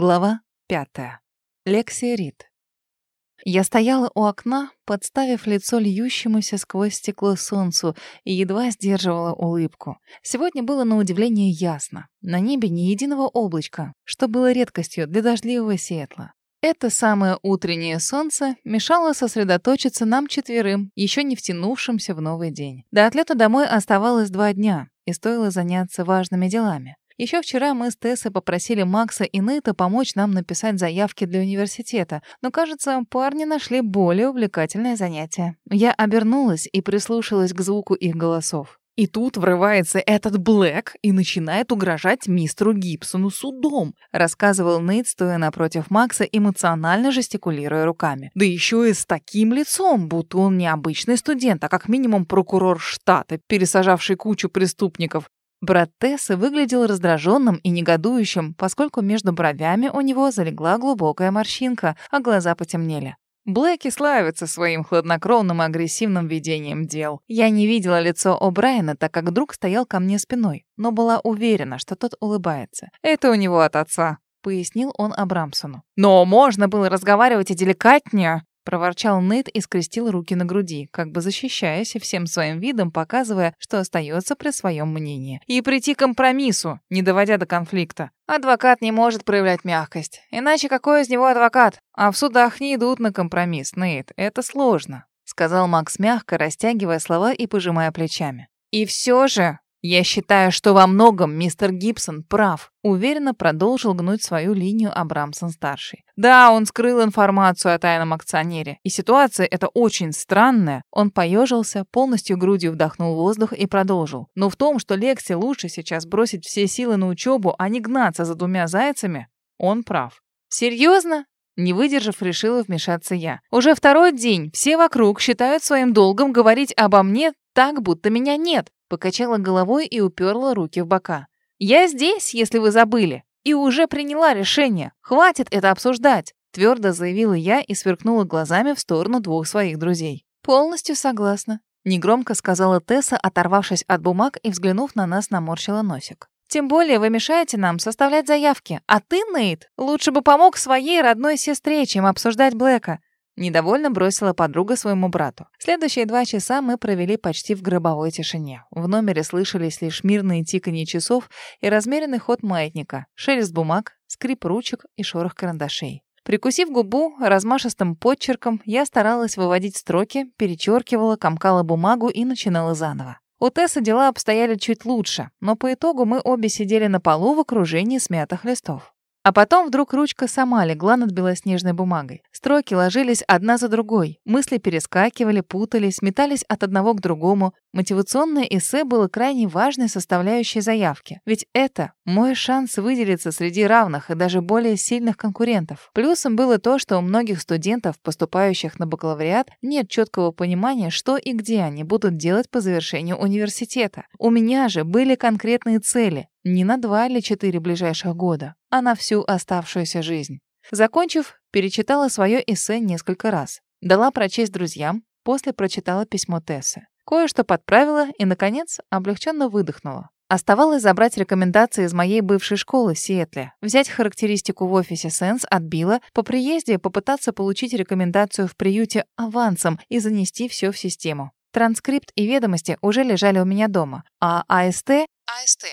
Глава пятая. Лексия Рид. Я стояла у окна, подставив лицо льющемуся сквозь стекло солнцу и едва сдерживала улыбку. Сегодня было на удивление ясно. На небе ни единого облачка, что было редкостью для дождливого Сиэтла. Это самое утреннее солнце мешало сосредоточиться нам четверым, еще не втянувшимся в новый день. До отлета домой оставалось два дня, и стоило заняться важными делами. Еще вчера мы с Тессой попросили Макса и Нейта помочь нам написать заявки для университета, но, кажется, парни нашли более увлекательное занятие. Я обернулась и прислушалась к звуку их голосов. И тут врывается этот Блэк и начинает угрожать мистеру Гибсону судом, рассказывал Нейт, стоя напротив Макса, эмоционально жестикулируя руками. Да еще и с таким лицом, будто он не обычный студент, а как минимум прокурор штата, пересажавший кучу преступников. Брат Тессы выглядел раздраженным и негодующим, поскольку между бровями у него залегла глубокая морщинка, а глаза потемнели. Блэки славится своим хладнокровным и агрессивным ведением дел. Я не видела лицо О'Брайена, так как друг стоял ко мне спиной, но была уверена, что тот улыбается. «Это у него от отца», — пояснил он Абрамсону. «Но можно было разговаривать и деликатнее», проворчал Нейт и скрестил руки на груди, как бы защищаясь и всем своим видом показывая, что остается при своем мнении. И прийти к компромиссу, не доводя до конфликта. Адвокат не может проявлять мягкость. Иначе какой из него адвокат? А в судах не идут на компромисс, Нейт. Это сложно, сказал Макс мягко, растягивая слова и пожимая плечами. И все же «Я считаю, что во многом мистер Гибсон прав», — уверенно продолжил гнуть свою линию Абрамсон-старший. «Да, он скрыл информацию о тайном акционере, и ситуация эта очень странная». Он поежился, полностью грудью вдохнул воздух и продолжил. «Но в том, что Лексе лучше сейчас бросить все силы на учебу, а не гнаться за двумя зайцами, он прав». «Серьезно?» Не выдержав, решила вмешаться я. Уже второй день все вокруг считают своим долгом говорить обо мне так, будто меня нет. Покачала головой и уперла руки в бока. «Я здесь, если вы забыли, и уже приняла решение. Хватит это обсуждать», твердо заявила я и сверкнула глазами в сторону двух своих друзей. «Полностью согласна», негромко сказала Тесса, оторвавшись от бумаг и взглянув на нас, наморщила носик. Тем более вы мешаете нам составлять заявки. А ты, Нейт, лучше бы помог своей родной сестре, чем обсуждать Блэка. Недовольно бросила подруга своему брату. Следующие два часа мы провели почти в гробовой тишине. В номере слышались лишь мирные тиканье часов и размеренный ход маятника, шелест бумаг, скрип ручек и шорох карандашей. Прикусив губу, размашистым подчерком я старалась выводить строки, перечеркивала, комкала бумагу и начинала заново. У Тессы дела обстояли чуть лучше, но по итогу мы обе сидели на полу в окружении смятых листов. А потом вдруг ручка сама легла над белоснежной бумагой. Строки ложились одна за другой. Мысли перескакивали, путались, метались от одного к другому. Мотивационное эссе было крайне важной составляющей заявки. Ведь это мой шанс выделиться среди равных и даже более сильных конкурентов. Плюсом было то, что у многих студентов, поступающих на бакалавриат, нет четкого понимания, что и где они будут делать по завершению университета. У меня же были конкретные цели. Не на два или четыре ближайших года, а на всю оставшуюся жизнь. Закончив, перечитала свое эссе несколько раз. Дала прочесть друзьям, после прочитала письмо Тессы. Кое-что подправила и, наконец, облегченно выдохнула. Оставалось забрать рекомендации из моей бывшей школы в Сиэтле, взять характеристику в офисе Сенс от Билла, по приезде попытаться получить рекомендацию в приюте авансом и занести все в систему. Транскрипт и ведомости уже лежали у меня дома, а АСТ... АСТ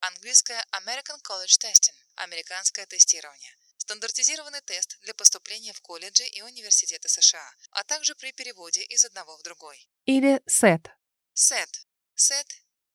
Английское American College Testing. Американское тестирование. Стандартизированный тест для поступления в колледжи и университеты США, а также при переводе из одного в другой. Или SET. SET. SET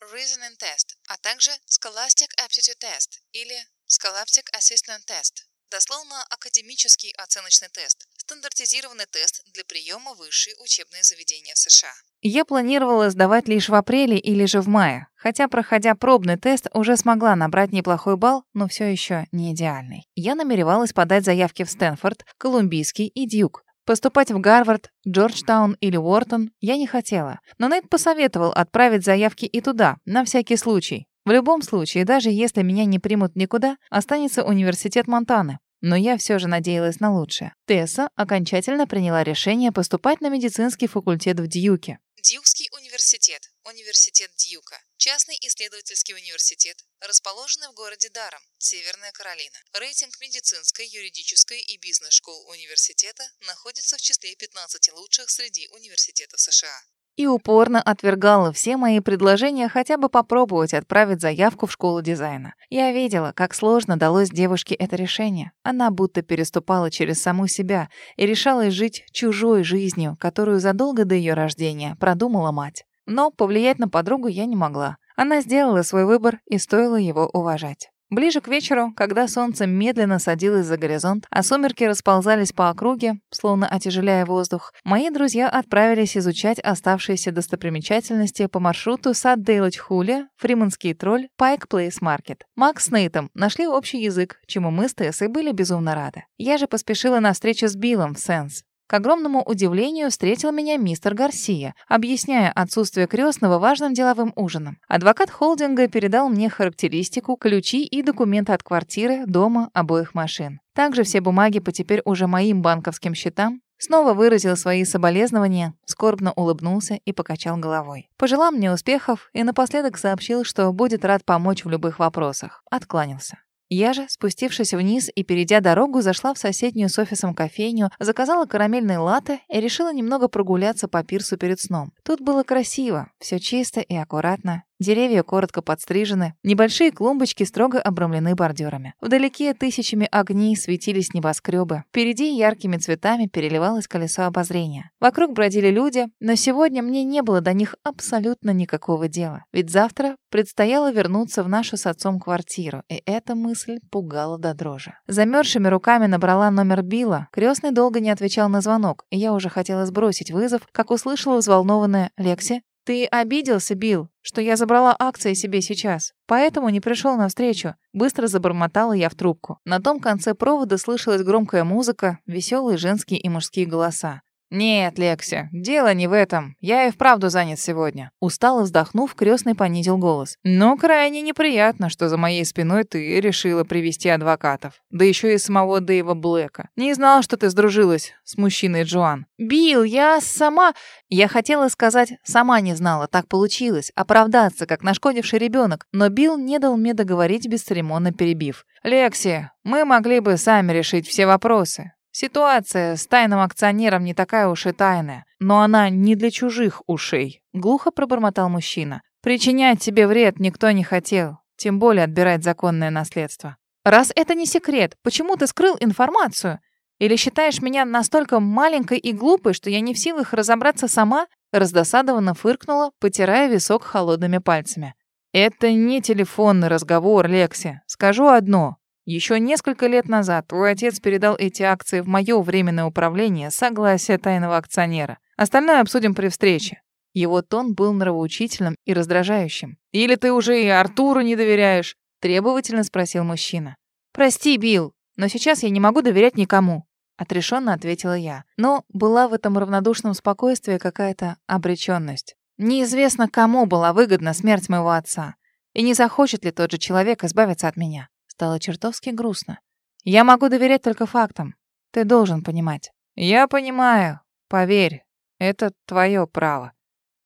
Reasoning Test, а также Scholastic Aptitude Test или Scholastic Assessment Test. Дословно академический оценочный тест. Стандартизированный тест для приема в высшие учебные заведения в США. Я планировала сдавать лишь в апреле или же в мае, хотя, проходя пробный тест, уже смогла набрать неплохой балл, но все еще не идеальный. Я намеревалась подать заявки в Стэнфорд, Колумбийский и Дьюк. Поступать в Гарвард, Джорджтаун или Уортон я не хотела, но Нейт посоветовал отправить заявки и туда, на всякий случай. В любом случае, даже если меня не примут никуда, останется университет Монтаны. Но я все же надеялась на лучшее. Тесса окончательно приняла решение поступать на медицинский факультет в Дьюке. Дьюкский университет, университет Дьюка, Частный исследовательский университет, расположенный в городе Даром, Северная Каролина. Рейтинг медицинской, юридической и бизнес-школ университета находится в числе 15 лучших среди университетов США и упорно отвергала все мои предложения хотя бы попробовать отправить заявку в школу дизайна. Я видела, как сложно далось девушке это решение. Она будто переступала через саму себя и решала жить чужой жизнью, которую задолго до ее рождения продумала мать. Но повлиять на подругу я не могла. Она сделала свой выбор, и стоило его уважать. Ближе к вечеру, когда солнце медленно садилось за горизонт, а сумерки расползались по округе, словно отяжеляя воздух, мои друзья отправились изучать оставшиеся достопримечательности по маршруту сад Дейлочхуля, Фриманский тролль, Пайк Плейс Маркет. Макс с Нейтом нашли общий язык, чему мы с Тессой были безумно рады. Я же поспешила на встречу с Биллом в Сенс. К огромному удивлению встретил меня мистер Гарсия, объясняя отсутствие крестного важным деловым ужином. Адвокат холдинга передал мне характеристику, ключи и документы от квартиры, дома, обоих машин. Также все бумаги по теперь уже моим банковским счетам, Снова выразил свои соболезнования, скорбно улыбнулся и покачал головой. Пожелал мне успехов и напоследок сообщил, что будет рад помочь в любых вопросах. Откланялся. Я же, спустившись вниз и перейдя дорогу, зашла в соседнюю с офисом кофейню, заказала карамельный латте и решила немного прогуляться по пирсу перед сном. Тут было красиво, все чисто и аккуратно, Деревья коротко подстрижены, небольшие клумбочки строго обрамлены бордюрами. Вдалеке тысячами огней светились небоскребы. Впереди яркими цветами переливалось колесо обозрения. Вокруг бродили люди, но сегодня мне не было до них абсолютно никакого дела. Ведь завтра предстояло вернуться в нашу с отцом квартиру, и эта мысль пугала до дрожи. Замерзшими руками набрала номер Билла. Крестный долго не отвечал на звонок, и я уже хотела сбросить вызов, как услышала взволнованная «Лекси, «Ты обиделся, Билл, что я забрала акции себе сейчас, поэтому не пришел навстречу». Быстро забормотала я в трубку. На том конце провода слышалась громкая музыка, веселые женские и мужские голоса. «Нет, Лекси, дело не в этом. Я и вправду занят сегодня». Устало вздохнув, крестный понизил голос. «Но крайне неприятно, что за моей спиной ты решила привести адвокатов. Да еще и самого Дэйва Блэка. Не знала, что ты сдружилась с мужчиной Джоан». «Билл, я сама...» Я хотела сказать, сама не знала, так получилось, оправдаться, как нашкодивший ребенок, но Билл не дал мне договорить, бесцеремонно перебив. «Лекси, мы могли бы сами решить все вопросы. Ситуация с тайным акционером не такая уж и тайная, но она не для чужих ушей. Глухо пробормотал мужчина. Причинять тебе вред никто не хотел, тем более отбирать законное наследство. Раз это не секрет, почему ты скрыл информацию? Или считаешь меня настолько маленькой и глупой, что я не в силах разобраться сама? Раздосадованно фыркнула, потирая висок холодными пальцами. Это не телефонный разговор, Лекси. Скажу одно. Еще несколько лет назад твой отец передал эти акции в мое временное управление согласие тайного акционера. Остальное обсудим при встрече. Его тон был нравоучительным и раздражающим. «Или ты уже и Артуру не доверяешь?» – требовательно спросил мужчина. «Прости, Билл, но сейчас я не могу доверять никому», – отрешенно ответила я. Но была в этом равнодушном спокойствии какая-то обреченность. Неизвестно, кому была выгодна смерть моего отца. И не захочет ли тот же человек избавиться от меня. Стало чертовски грустно. Я могу доверять только фактам. Ты должен понимать. Я понимаю. Поверь, это твое право.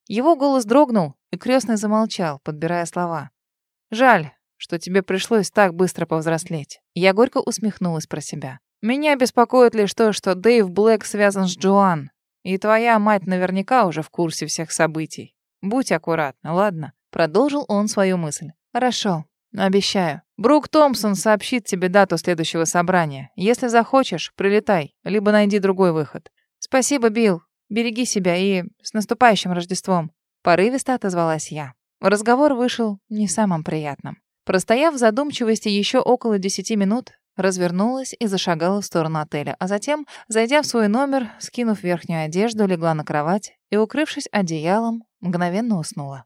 Его голос дрогнул, и крестный замолчал, подбирая слова. Жаль, что тебе пришлось так быстро повзрослеть. Я горько усмехнулась про себя. Меня беспокоит лишь то, что Дэйв Блэк связан с Джоан. И твоя мать наверняка уже в курсе всех событий. Будь аккуратна, ладно? Продолжил он свою мысль. Хорошо, обещаю. Брук Томпсон сообщит тебе дату следующего собрания. Если захочешь, прилетай, либо найди другой выход. Спасибо, Билл. Береги себя и с наступающим Рождеством. Порывисто отозвалась я. Разговор вышел не самым приятным. Простояв в задумчивости еще около десяти минут, развернулась и зашагала в сторону отеля, а затем, зайдя в свой номер, скинув верхнюю одежду, легла на кровать и, укрывшись одеялом, мгновенно уснула.